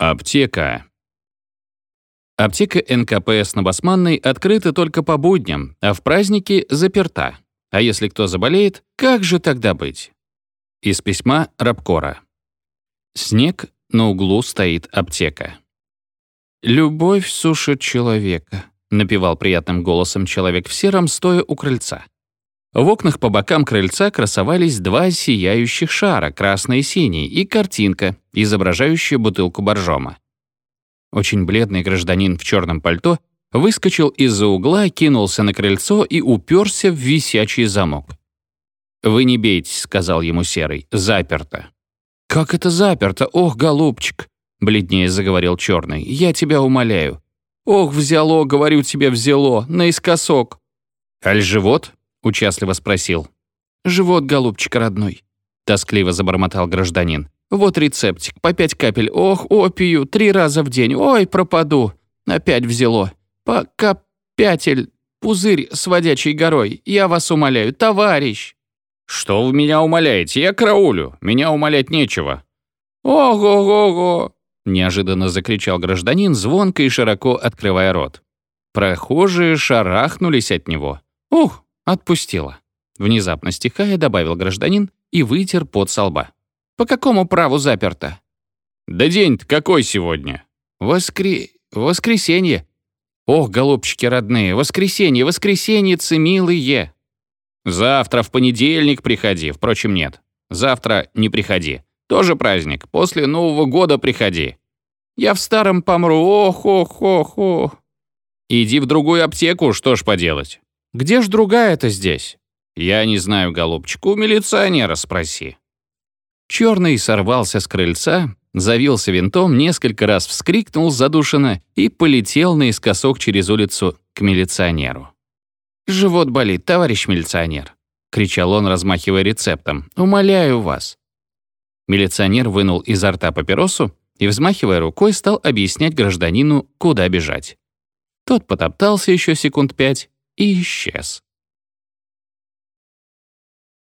Аптека. Аптека НКПС на Басманной открыта только по будням, а в праздники заперта. А если кто заболеет, как же тогда быть? Из письма Рабкора. Снег, на углу стоит аптека. «Любовь сушит человека», — напевал приятным голосом человек в сером, стоя у крыльца. В окнах по бокам крыльца красовались два сияющих шара, красный и синий, и картинка, изображающая бутылку боржома. Очень бледный гражданин в черном пальто выскочил из-за угла, кинулся на крыльцо и уперся в висячий замок. «Вы не бейтесь», — сказал ему Серый, — «заперто». «Как это заперто? Ох, голубчик!» — бледнее заговорил Черный. «Я тебя умоляю». «Ох, взяло, говорю тебе, взяло, наискосок». «Аль живот?» — участливо спросил. «Живот, голубчик родной», — тоскливо забормотал гражданин. «Вот рецептик, по пять капель. Ох, опию, три раза в день. Ой, пропаду. Опять взяло. По капятель, пузырь с водячей горой. Я вас умоляю, товарищ». «Что вы меня умоляете? Я караулю. Меня умолять нечего». «Ого-го-го!» — неожиданно закричал гражданин, звонко и широко открывая рот. Прохожие шарахнулись от него. «Ух, отпустила!» Внезапно стихая, добавил гражданин и вытер пот со лба. «По какому праву заперто?» «Да день-то какой сегодня?» «Воскре... воскресенье». «Ох, голубчики родные, воскресенье, воскресеньицы милые!» Завтра в понедельник приходи, впрочем, нет. Завтра не приходи. Тоже праздник. После Нового года приходи. Я в старом помру. Ох, ох, ох, ох. Иди в другую аптеку, что ж поделать. Где ж другая-то здесь? Я не знаю, голубчик, у милиционера спроси. Черный сорвался с крыльца, завился винтом, несколько раз вскрикнул задушенно и полетел наискосок через улицу к милиционеру. «Живот болит, товарищ милиционер!» — кричал он, размахивая рецептом. «Умоляю вас!» Милиционер вынул изо рта папиросу и, взмахивая рукой, стал объяснять гражданину, куда бежать. Тот потоптался еще секунд пять и исчез.